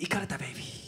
行かれたベイビー「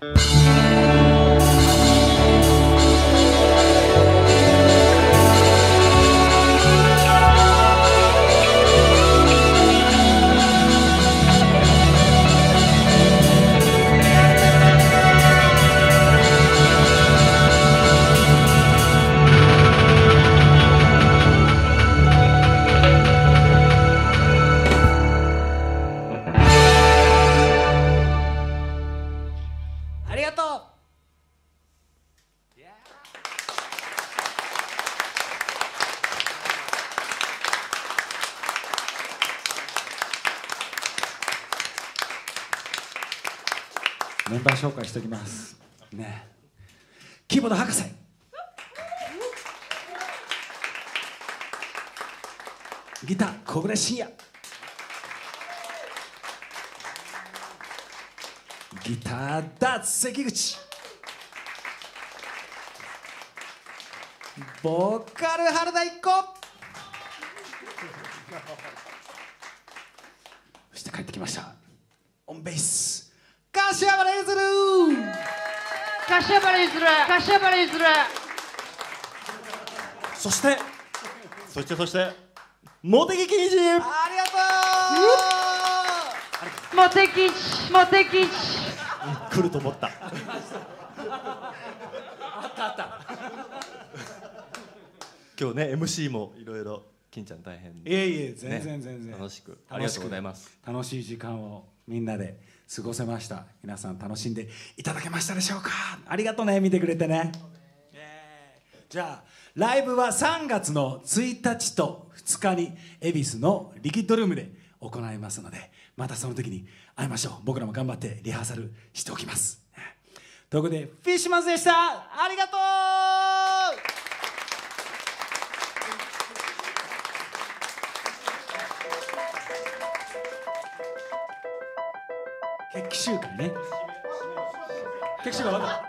あメンバー紹介しておきます。ね。キーボード博士。ギター小暮慎也。ギターダーツ関口。ボーカル原田一子。そして帰ってきました。オンベース。柏原ゆずる柏原譲る柏原譲るそしてそしてそして茂木喜二ありがとモテキチモテキチ来ると思った。今日ね MC もいろいろ金ちゃん大変。ういえいえ全然ね全然、楽しく。ありがとうございます。楽しい時間をみんなで過ごせました。皆さん楽しんでいただけましたでしょうか？ありがとうね見てくれてね。じゃあライブは3月の1日と2日に恵比寿のリキッドルームで行いますのでまたその時に会いましょう。僕らも頑張ってリハーサルしておきます。ということでフィッシュマンズでした。ありがとう決起集会ね。決起集会まだ？